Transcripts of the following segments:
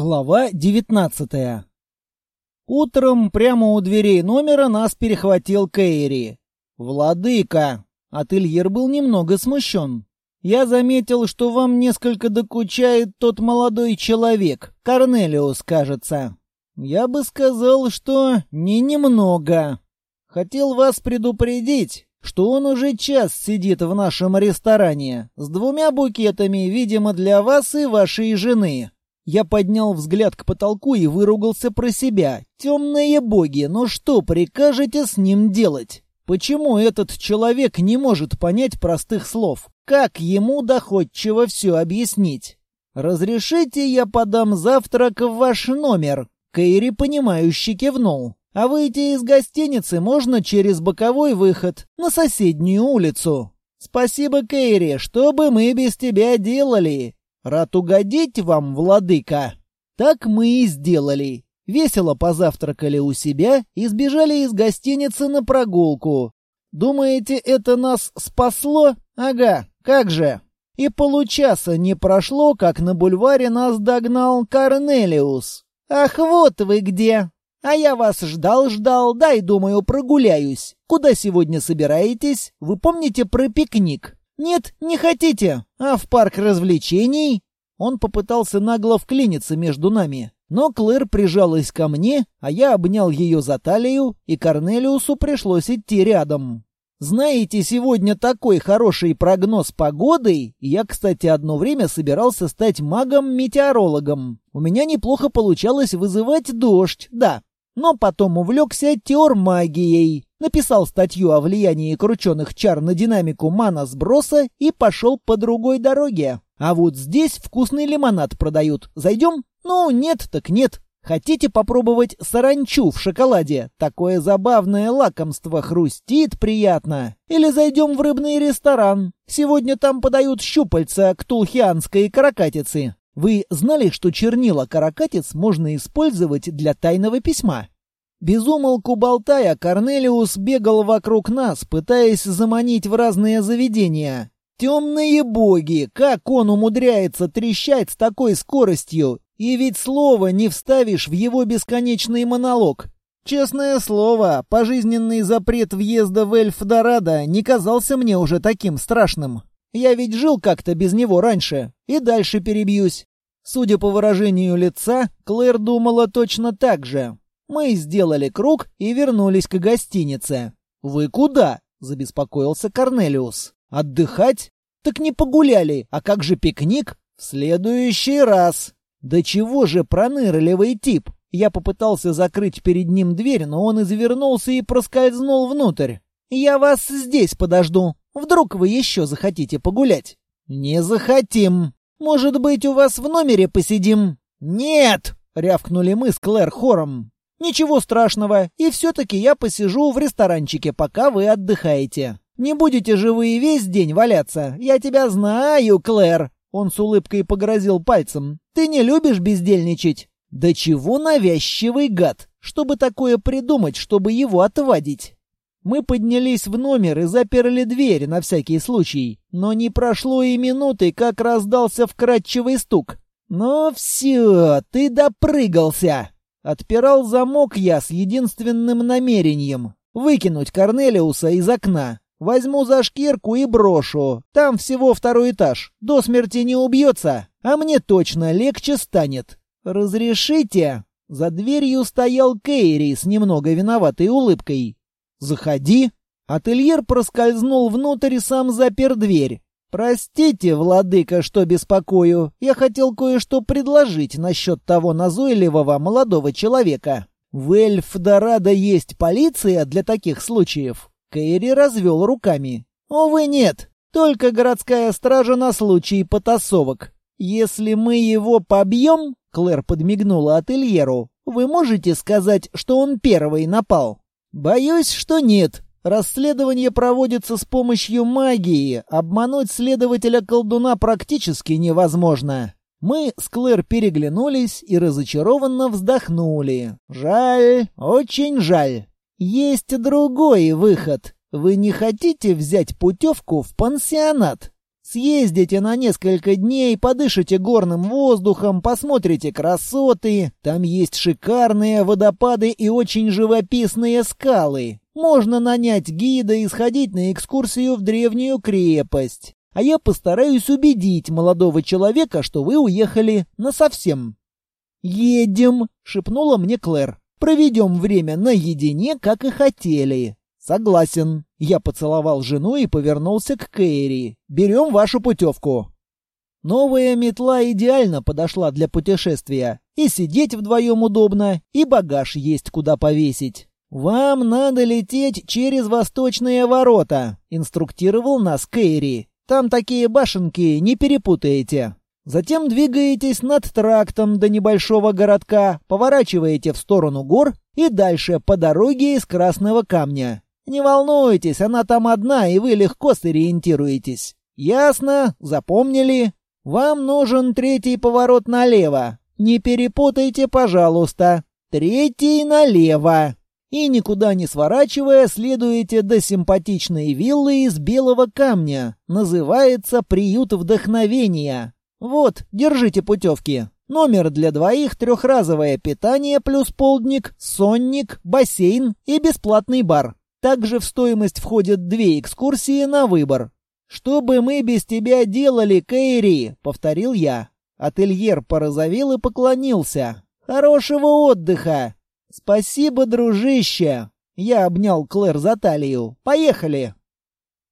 Глава 19 Утром прямо у дверей номера нас перехватил Кейри. «Владыка!» Ательер был немного смущен. «Я заметил, что вам несколько докучает тот молодой человек, Корнелиус, кажется. Я бы сказал, что не немного. Хотел вас предупредить, что он уже час сидит в нашем ресторане с двумя букетами, видимо, для вас и вашей жены. Я поднял взгляд к потолку и выругался про себя. «Темные боги, ну что прикажете с ним делать? Почему этот человек не может понять простых слов? Как ему доходчиво все объяснить? Разрешите, я подам завтрак в ваш номер?» Кэйри, понимающе кивнул. «А выйти из гостиницы можно через боковой выход, на соседнюю улицу». «Спасибо, Кэйри, что бы мы без тебя делали?» Рад угодить вам, владыка. Так мы и сделали. Весело позавтракали у себя и сбежали из гостиницы на прогулку. Думаете, это нас спасло? Ага, как же. И получаса не прошло, как на бульваре нас догнал Корнелиус. Ах, вот вы где! А я вас ждал-ждал, дай, думаю, прогуляюсь. Куда сегодня собираетесь? Вы помните про пикник? «Нет, не хотите. А в парк развлечений?» Он попытался нагло вклиниться между нами, но Клэр прижалась ко мне, а я обнял ее за талию, и Корнелиусу пришлось идти рядом. Знаете, сегодня такой хороший прогноз погоды. Я, кстати, одно время собирался стать магом-метеорологом. У меня неплохо получалось вызывать дождь, да. Но потом увлекся теормагией. Написал статью о влиянии крученых чар на динамику мана-сброса и пошел по другой дороге. А вот здесь вкусный лимонад продают. Зайдем? Ну, нет так нет. Хотите попробовать саранчу в шоколаде? Такое забавное лакомство хрустит приятно. Или зайдем в рыбный ресторан. Сегодня там подают щупальца ктулхианской каракатицы. Вы знали, что чернила каракатиц можно использовать для тайного письма? Безумолку болтая, Корнелиус бегал вокруг нас, пытаясь заманить в разные заведения. Темные боги, как он умудряется трещать с такой скоростью! И ведь слова не вставишь в его бесконечный монолог. Честное слово, пожизненный запрет въезда в Эльфдорадо не казался мне уже таким страшным. Я ведь жил как-то без него раньше, и дальше перебьюсь. Судя по выражению лица, Клэр думала точно так же. Мы сделали круг и вернулись к гостинице. «Вы куда?» — забеспокоился Корнелиус. «Отдыхать? Так не погуляли, а как же пикник? В следующий раз!» «Да чего же пронырливый тип?» Я попытался закрыть перед ним дверь, но он извернулся и проскользнул внутрь. «Я вас здесь подожду. Вдруг вы еще захотите погулять?» «Не захотим. Может быть, у вас в номере посидим?» «Нет!» — рявкнули мы с Клэр хором. «Ничего страшного, и все-таки я посижу в ресторанчике, пока вы отдыхаете. Не будете же вы весь день валяться. Я тебя знаю, Клэр!» Он с улыбкой погрозил пальцем. «Ты не любишь бездельничать?» «Да чего навязчивый гад! Чтобы такое придумать, чтобы его отвадить!» Мы поднялись в номер и заперли дверь на всякий случай. Но не прошло и минуты, как раздался вкрадчивый стук. «Ну все, ты допрыгался!» Отпирал замок я с единственным намерением — выкинуть Корнелиуса из окна. Возьму за шкирку и брошу. Там всего второй этаж. До смерти не убьется, а мне точно легче станет. Разрешите?» За дверью стоял Кейри с немного виноватой улыбкой. «Заходи». Ательер проскользнул внутрь и сам запер дверь. «Простите, владыка, что беспокою. Я хотел кое-что предложить насчет того назойливого молодого человека. В Эльфдорадо есть полиция для таких случаев?» Кэрри развел руками. «Увы, нет. Только городская стража на случай потасовок. Если мы его побьем...» Клэр подмигнула ательеру. «Вы можете сказать, что он первый напал?» «Боюсь, что нет. Расследование проводится с помощью магии. Обмануть следователя-колдуна практически невозможно. Мы с Клэр переглянулись и разочарованно вздохнули. Жаль, очень жаль. Есть другой выход. Вы не хотите взять путевку в пансионат? Съездите на несколько дней, подышите горным воздухом, посмотрите красоты. Там есть шикарные водопады и очень живописные скалы. Можно нанять гида и сходить на экскурсию в древнюю крепость. А я постараюсь убедить молодого человека, что вы уехали насовсем. «Едем», — шепнула мне Клэр. «Проведем время наедине, как и хотели». «Согласен». Я поцеловал жену и повернулся к Кэрри. «Берем вашу путевку». Новая метла идеально подошла для путешествия. И сидеть вдвоем удобно, и багаж есть куда повесить. «Вам надо лететь через восточные ворота», — инструктировал нас Кэрри. «Там такие башенки, не перепутаете». Затем двигаетесь над трактом до небольшого городка, поворачиваете в сторону гор и дальше по дороге из красного камня. Не волнуйтесь, она там одна, и вы легко сориентируетесь. Ясно? Запомнили? Вам нужен третий поворот налево. Не перепутайте, пожалуйста. Третий налево. И никуда не сворачивая, следуете до симпатичной виллы из белого камня. Называется «Приют вдохновения». Вот, держите путевки. Номер для двоих, трехразовое питание плюс полдник, сонник, бассейн и бесплатный бар. Также в стоимость входят две экскурсии на выбор. «Что бы мы без тебя делали, Кэрри?» — повторил я. Ательер порозовел и поклонился. «Хорошего отдыха!» «Спасибо, дружище!» Я обнял Клэр за талию. «Поехали!»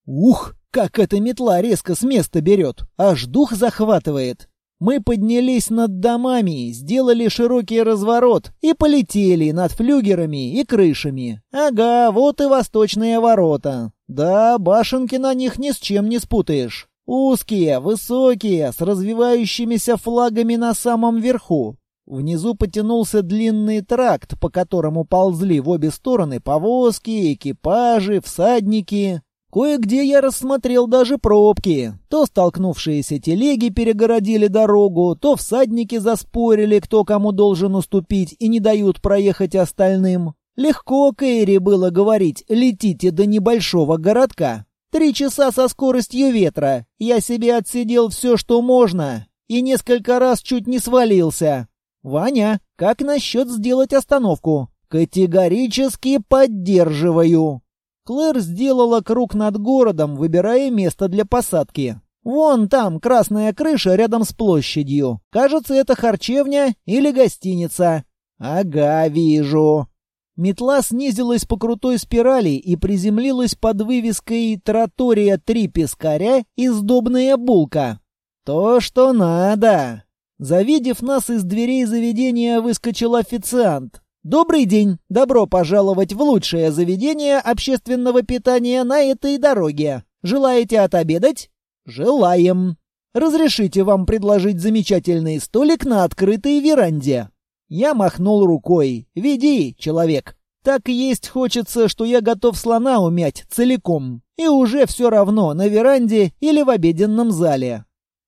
Ух, как эта метла резко с места берет! Аж дух захватывает! Мы поднялись над домами, сделали широкий разворот и полетели над флюгерами и крышами. Ага, вот и восточные ворота. Да, башенки на них ни с чем не спутаешь. Узкие, высокие, с развивающимися флагами на самом верху. Внизу потянулся длинный тракт, по которому ползли в обе стороны повозки, экипажи, всадники. Кое-где я рассмотрел даже пробки. То столкнувшиеся телеги перегородили дорогу, то всадники заспорили, кто кому должен уступить, и не дают проехать остальным. Легко Кэрри было говорить «летите до небольшого городка». Три часа со скоростью ветра. Я себе отсидел все, что можно. И несколько раз чуть не свалился. «Ваня, как насчет сделать остановку?» «Категорически поддерживаю». Клэр сделала круг над городом, выбирая место для посадки. Вон там красная крыша рядом с площадью. Кажется, это харчевня или гостиница. Ага, вижу. Метла снизилась по крутой спирали и приземлилась под вывеской «Тротория три пескаря и сдобная булка». То, что надо. Завидев нас из дверей заведения, выскочил официант. Добрый день! Добро пожаловать в лучшее заведение общественного питания на этой дороге. Желаете отобедать? Желаем. Разрешите вам предложить замечательный столик на открытой веранде. Я махнул рукой. Веди, человек. Так есть хочется, что я готов слона умять целиком. И уже все равно, на веранде или в обеденном зале.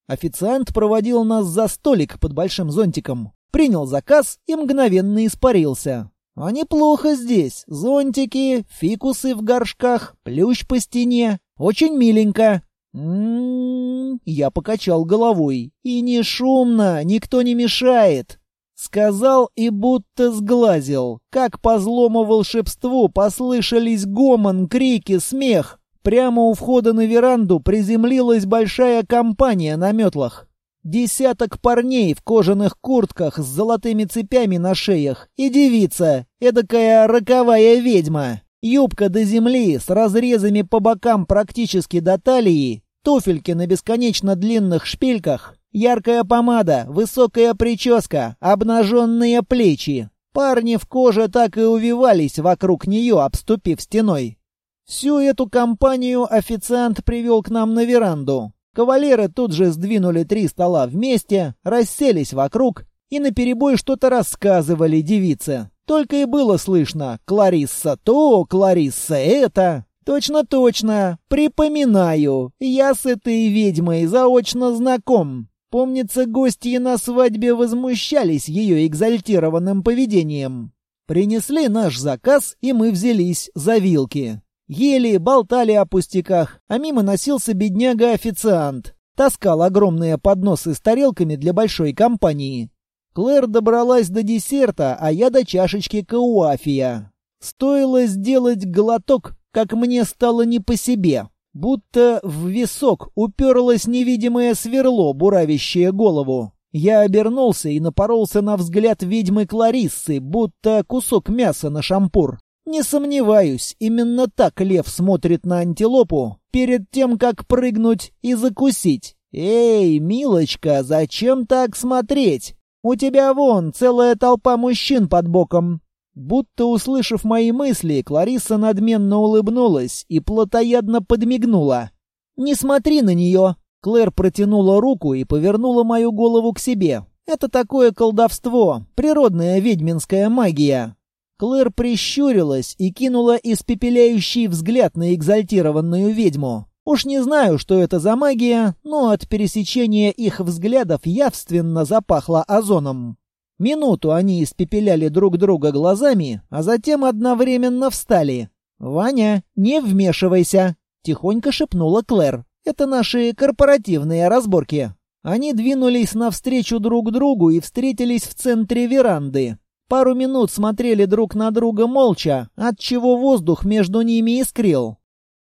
Официант проводил нас за столик под большим зонтиком. Принял заказ и мгновенно испарился. А неплохо здесь. Зонтики, фикусы в горшках, плющ по стене. Очень миленько. М-м-м, я покачал головой. И не шумно, никто не мешает. Сказал и будто сглазил. Как по злому волшебству послышались гомон, крики, смех. Прямо у входа на веранду приземлилась большая компания на метлах. Десяток парней в кожаных куртках с золотыми цепями на шеях и девица, эдакая роковая ведьма. Юбка до земли с разрезами по бокам практически до талии, туфельки на бесконечно длинных шпильках, яркая помада, высокая прическа, обнаженные плечи. Парни в коже так и увивались вокруг нее, обступив стеной. Всю эту компанию официант привел к нам на веранду. Кавалеры тут же сдвинули три стола вместе, расселись вокруг и наперебой что-то рассказывали девице. Только и было слышно «Кларисса то, Кларисса это». «Точно-точно! Припоминаю! Я с этой ведьмой заочно знаком!» Помнится, гости на свадьбе возмущались ее экзальтированным поведением. Принесли наш заказ, и мы взялись за вилки. Ели, болтали о пустяках, а мимо носился бедняга-официант. таскал огромные подносы с тарелками для большой компании. Клэр добралась до десерта, а я до чашечки кауафия. Стоило сделать глоток, как мне стало не по себе. Будто в висок уперлось невидимое сверло, буравящее голову. Я обернулся и напоролся на взгляд ведьмы Клариссы, будто кусок мяса на шампур. Не сомневаюсь, именно так лев смотрит на антилопу перед тем, как прыгнуть и закусить. «Эй, милочка, зачем так смотреть? У тебя вон целая толпа мужчин под боком. Будто услышав мои мысли, Клариса надменно улыбнулась и плотоядно подмигнула. «Не смотри на нее!» Клэр протянула руку и повернула мою голову к себе. «Это такое колдовство, природная ведьминская магия». Клэр прищурилась и кинула испепеляющий взгляд на экзальтированную ведьму. Уж не знаю, что это за магия, но от пересечения их взглядов явственно запахло озоном. Минуту они испепеляли друг друга глазами, а затем одновременно встали. «Ваня, не вмешивайся!» — тихонько шепнула Клэр. «Это наши корпоративные разборки». Они двинулись навстречу друг другу и встретились в центре веранды. Пару минут смотрели друг на друга молча, отчего воздух между ними искрил.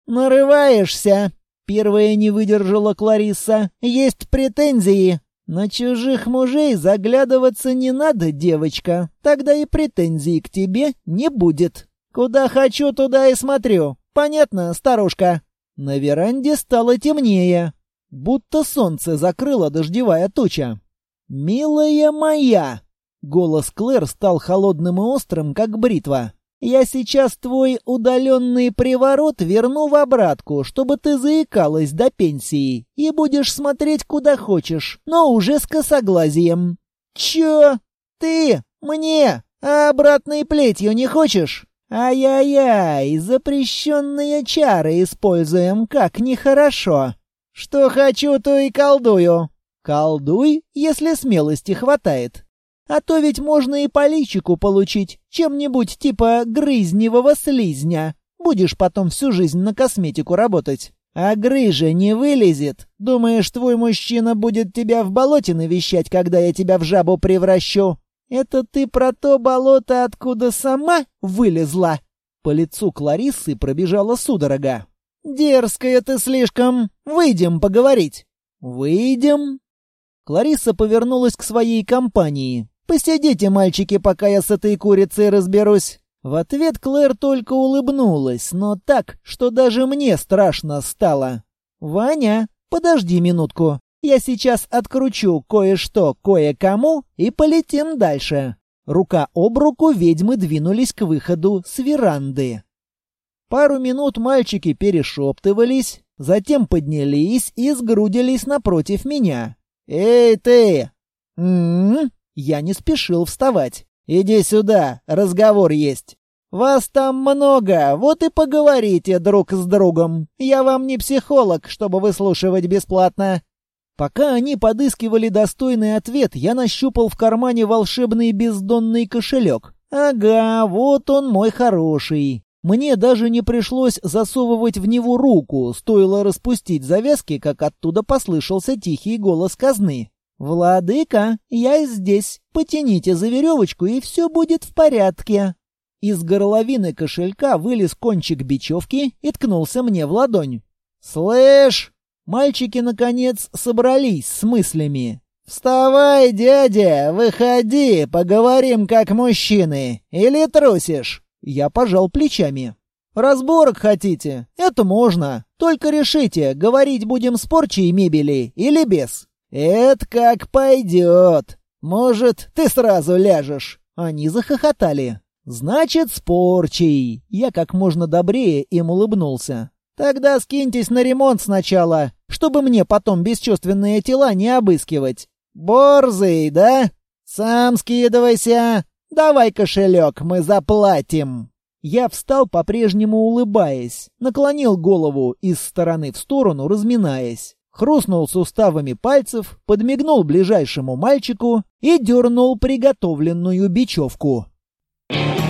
«Нарываешься!» — первая не выдержала Кларисса. «Есть претензии!» «На чужих мужей заглядываться не надо, девочка. Тогда и претензий к тебе не будет. Куда хочу, туда и смотрю. Понятно, старушка?» На веранде стало темнее, будто солнце закрыло дождевая туча. «Милая моя!» Голос Клэр стал холодным и острым, как бритва. Я сейчас твой удаленный приворот верну в обратку, чтобы ты заикалась до пенсии, и будешь смотреть куда хочешь, но уже с косоглазием. Чё? Ты? Мне? А обратной плетью не хочешь? Ай-яй-яй, запрещенные чары используем, как нехорошо. Что хочу, то и колдую. Колдуй, если смелости хватает. А то ведь можно и по личику получить, чем-нибудь типа грызневого слизня. Будешь потом всю жизнь на косметику работать. А грыжа не вылезет. Думаешь, твой мужчина будет тебя в болоте навещать, когда я тебя в жабу превращу? Это ты про то болото, откуда сама вылезла?» По лицу Клариссы пробежала судорога. «Дерзкая ты слишком. Выйдем поговорить». «Выйдем?» Клариса повернулась к своей компании. «Посидите, мальчики, пока я с этой курицей разберусь». В ответ Клэр только улыбнулась, но так, что даже мне страшно стало. «Ваня, подожди минутку. Я сейчас откручу кое-что кое-кому и полетим дальше». Рука об руку ведьмы двинулись к выходу с веранды. Пару минут мальчики перешептывались, затем поднялись и сгрудились напротив меня. «Эй, ты!» «М-м-м?» Я не спешил вставать. «Иди сюда, разговор есть». «Вас там много, вот и поговорите друг с другом. Я вам не психолог, чтобы выслушивать бесплатно». Пока они подыскивали достойный ответ, я нащупал в кармане волшебный бездонный кошелек. «Ага, вот он мой хороший». Мне даже не пришлось засовывать в него руку, стоило распустить завязки, как оттуда послышался тихий голос казны. «Владыка, я здесь. Потяните за веревочку, и все будет в порядке». Из горловины кошелька вылез кончик бечевки и ткнулся мне в ладонь. «Слышь!» Мальчики, наконец, собрались с мыслями. «Вставай, дядя, выходи, поговорим как мужчины. Или трусишь?» Я пожал плечами. «Разборок хотите? Это можно. Только решите, говорить будем с порчей мебели или без. «Это как пойдет. Может, ты сразу ляжешь?» Они захохотали. «Значит, с порчей!» Я как можно добрее им улыбнулся. «Тогда скиньтесь на ремонт сначала, чтобы мне потом бесчувственные тела не обыскивать. Борзый, да? Сам скидывайся. Давай кошелек, мы заплатим». Я встал, по-прежнему улыбаясь, наклонил голову из стороны в сторону, разминаясь хрустнул суставами пальцев, подмигнул ближайшему мальчику и дернул приготовленную бечевку. Thank